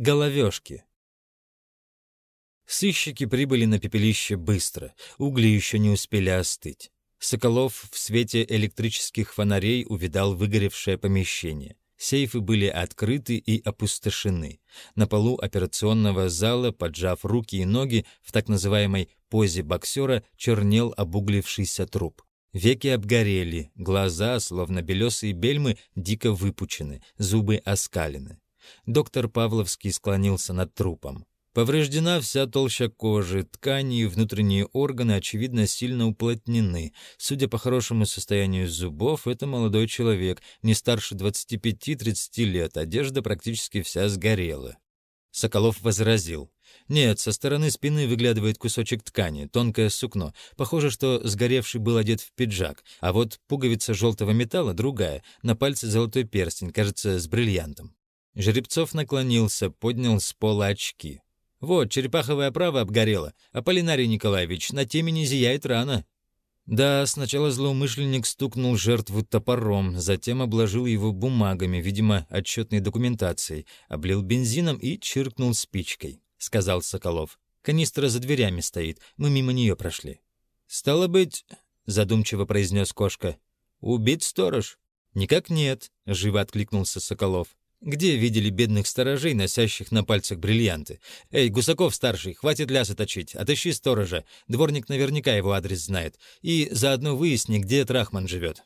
Головешки. Сыщики прибыли на пепелище быстро, угли еще не успели остыть. Соколов в свете электрических фонарей увидал выгоревшее помещение. Сейфы были открыты и опустошены. На полу операционного зала, поджав руки и ноги в так называемой позе боксера, чернел обуглившийся труп. Веки обгорели, глаза, словно белесые бельмы, дико выпучены, зубы оскалены. Доктор Павловский склонился над трупом. Повреждена вся толща кожи, ткани и внутренние органы, очевидно, сильно уплотнены. Судя по хорошему состоянию зубов, это молодой человек, не старше 25-30 лет, одежда практически вся сгорела. Соколов возразил. Нет, со стороны спины выглядывает кусочек ткани, тонкое сукно. Похоже, что сгоревший был одет в пиджак, а вот пуговица желтого металла другая, на пальце золотой перстень, кажется, с бриллиантом. Жеребцов наклонился, поднял с пола очки. «Вот, черепаховая оправа обгорела. Аполлинарий Николаевич, на темени зияет рана». Да, сначала злоумышленник стукнул жертву топором, затем обложил его бумагами, видимо, отчетной документацией, облил бензином и чиркнул спичкой, — сказал Соколов. «Канистра за дверями стоит, мы мимо нее прошли». «Стало быть...» — задумчиво произнес кошка. «Убит сторож?» «Никак нет», — живо откликнулся Соколов. Где видели бедных сторожей, носящих на пальцах бриллианты? Эй, Гусаков-старший, хватит лясы точить, отыщи сторожа. Дворник наверняка его адрес знает. И заодно выясни, где Трахман живет.